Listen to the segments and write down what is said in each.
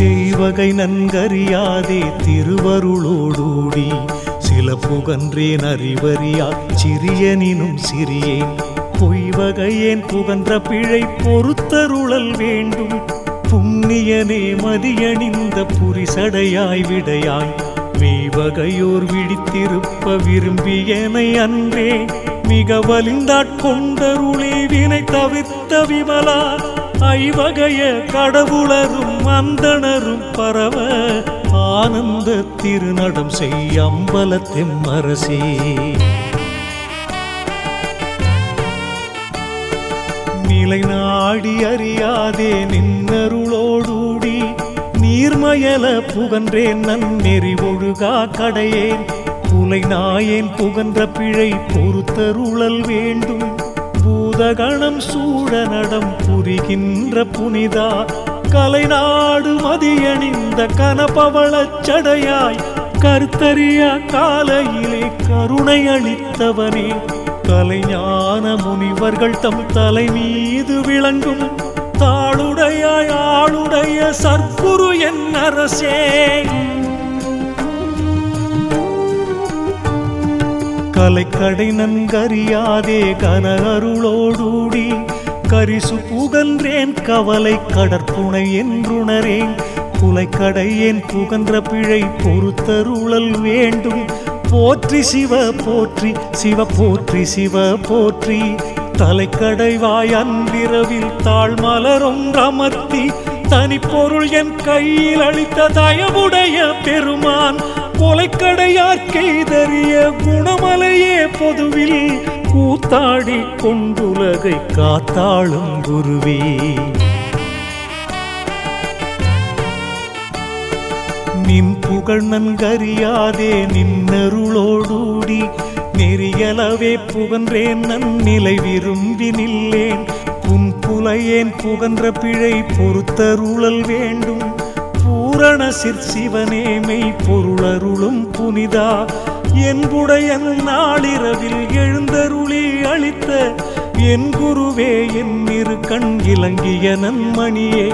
செய்வகை நன்கறியாதே திருவருளோடூடி. சில புகன்றேன் அறிவறியா சிறியனினும் சிறியேன். பொய்வகையேன் புகன்ற பிழை பொறுத்தருளல் வேண்டும். புண்ணியனே மதியணிந்த புரிசடையாய் விடையாய். மெய்வகையோர் விழித்திருப்ப விரும்பியனை அன்றே. மிக வலிந்தாட்கொண்டருளே வினை தவிர்த்த விமலா. ஐவகைய கடவுளரும் அந்தணரும் பரவ ஆனந்த திருநடம் செய் அம்பலத்தெம்மரசே நிலை நாடி அறியாதே நின்னருளோடூடி நீர்மயல புகன்றேன் நன்னெறி ஒழுகா கடையேன் புலை நாயேன் புகன்ற பிழை பொறுத்தருளல் வேண்டும். பூதகணம் சூழ நடம் புரிகின்ற புனிதா கலைநாடு மதியணிந்த கனபவளச் சடையாய் கருத்தறிய காலையிலே கருணை அளித்தவனே. கலைஞான முனிவர்கள் தம் தலை மீது விளங்கும் தாளுடைய ஆளுடைய சர்க்குரு என் அரசே. கலைக்கடை நன்கறியாதே கன அருளோடூடி கரிசு புகன்றேன் கவலை கடற்புணை என்றுணரேன். புலைக்கடையேன் புகன்ற பிழை பொறுத்தருளல் வேண்டும். போற்றி சிவ போற்றி சிவ போற்றி சிவ போற்றி. தலைக்கடைவாய் அன்பிரவில் தாழ்மலரும் அமர்த்தி தனிப்பொருள் என் கையில் அளித்த தயவுடைய பெருமான். கொலைக்கடையார் கைதறிய பொதுவில் கூத்தாடி கொண்டுலகை காத்தாளும் குருவே. நின் புகழ் நன்கறியாதே நின்னருளோடூடி நெறியளவே புகன்றேன் நன்னிலை விரும்பி நில்லேன் புன் புலையேன் புகன்ற பிழை பொறுத்தருளல் வேண்டும். பூரண சிற்சிவனேமை பொருளருளும் புனிதா என்புடைய நாளிரவில் எழுந்தருளி அளித்த என் குருவே என் இரு கண் இலங்கிய நன்மணியே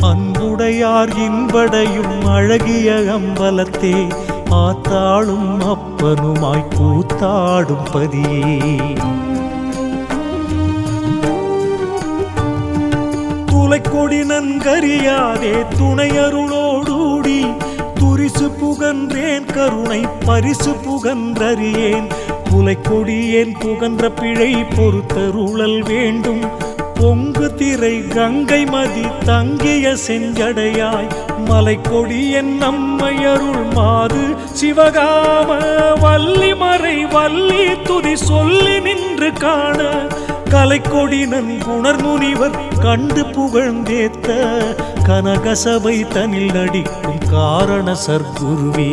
அன்புடையார் இன்படையும் அழகிய அம்பலத்தே ஆத்தாளும் அப்பனுமாய் கூத்தாடும் பதியே. துளைக்கொடி நன்கறியாதே துணையருளோடூடி பரிசு புகன்றேன் கருணை பரிசு புகன்றறியேன். புலைக்கொடியேன் புகன்ற பிழை பொறுத்தருளல் வேண்டும். பொங்கு திரை கங்கை மதி தங்கிய செஞ்சடையாய். மலைக்கொடி என் நம்மையருள் மாது சிவகாம வள்ளி மறை வள்ளி துதி சொல்லி நின்று காண. கலைக்கொடி நன்குணர் முனிவர் கண்டு புகழ்ந்தேத்த. கனகசபை தனில் நடிக்கும் காரண சர்க்குருவே.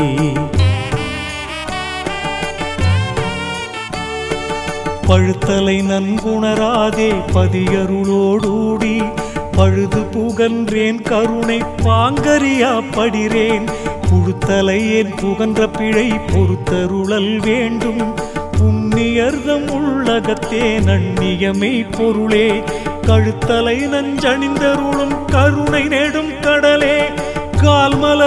பழுத்தலை நன்குணராதே பதியருளோடூடி பழுது புகன்றேன் கருணை பாங்கரியா படிரேன் புழுத்தலை என் புகன்ற பிழை பொறுத்தருளல் வேண்டும். புண்ணியர்தம் உள்ளகத்தே நன்னியமை பொருளே. கழுத்தலை நஞ்சணிந்தருளும் கருணை நெடும் கடலே.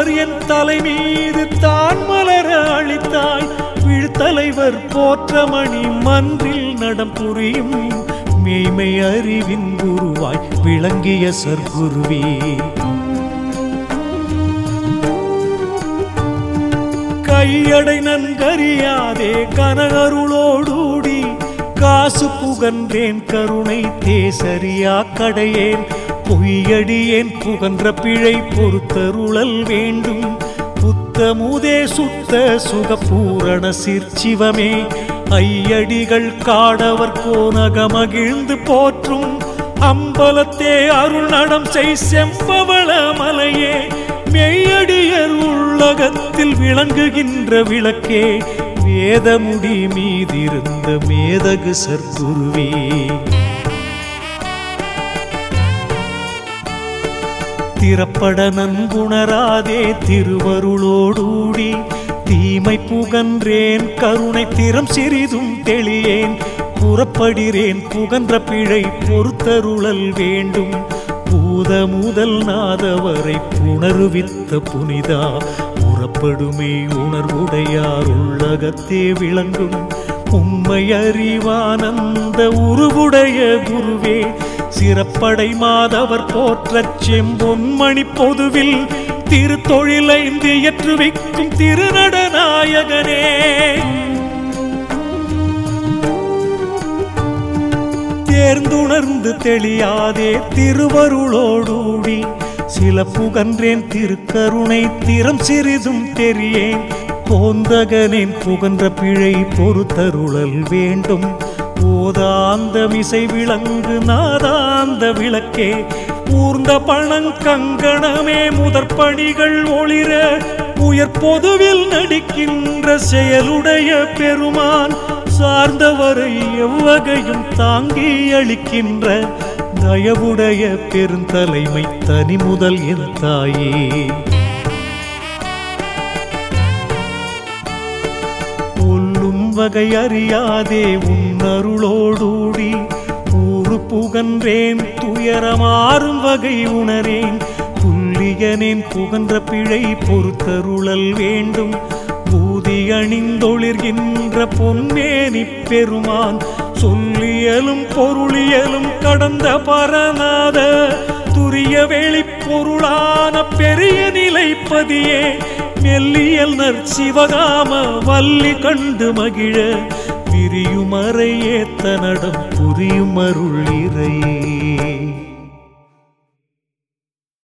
மலர் என் தலை மீது தான் மலர அளித்தாய் விழுத்தலைவர் போற்றமணி மன்றில் நடம் புரியும் மேய்மை அறிவின் குருவாய் விளங்கிய சர்க்குருவே. கையடை நன்கறியாதே கனகருளோடூடி. காசு புகன்றேன் கருணை தேசரியா கடையேன். பொய்யடியேன் புகன்ற பிழை பொறுத்தருளல் வேண்டும். புத்தமுதே சுத்த சுகபூரண சிற்சிவமே. ஐயடிகள் காடவர் கோனகமகிழ்ந்து போற்றும். அம்பலத்தே அருள் நடம் செய் செம்பவள மலையே. மெய்யடியர் உள்ளகத்தில் விளங்குகின்ற விளக்கே. வேதமுடி மீதிருந்த மேதகு சர்க்குருவே. திறப்பட நன்புணராதே திருவருளோடூடி. தீமை புகன்றேன் கருணை திறம் சிறிதும் தெளியேன். புறப்படுகிறேன் புகன்ற பிழை பொறுத்தருளல் வேண்டும். பூத முதல் நாதவரை புணர்வித்த புனிதா. உறப்படுமே உணர்வுடையார் உள்ளகத்தே விளங்கும். உண்மை அறிவானந்த உருவுடைய குருவே. சிறப்படை மாதவர் போற்ற போற்றச் செம்பொன்மணி பொதுவில் திருத்தொழிலைந்து ஏற்றுவிக்கும் திருநடநாயகனே. தேர்ந்துணர்ந்து தெளியாதே திருவருளோடூடி சில புகன்றேன் திருக்கருணை திறம் சிறிதும் தெரியேன். போந்தகனின் புகன்ற பிழை பொறுத்தருளல் வேண்டும். போதாந்த மிசை விளங்கு நாதாந்த விளக்கே ஊர்ந்த பணங்கங்கணமே முதற்பணிகள் ஒளிர உயர் பொதுவில் நடிக்கின்ற செயலுடைய பெருமான் சார்ந்தவரை எவ்வகையும் தாங்கி அளிக்கின்ற தயவுடைய பெருந்தலைமை தனி முதல் என் தாயே. ஒல்லும் வகை அறியாதே உன் அருளோடூடி ஊறு புகன்றேன் துயரமாறும் வகை உணரேன். புல்லியனேன் புகன்ற பிழை பொறுத்தருளல் வேண்டும். பூதி அணிந்தொளிர்கின்ற பொன்னேனி பெருமான் சொல்லியலும் பொருளியலும் கடந்த பரநாத. துரிய வெளிப்பொருளான பெரிய நிலைப்பதியே. மெல்லியல் நற்சிவகாம வள்ளி கண்டு மகிழ. பிரியுமறையே தனடம் புரியும் அருள் இறையே.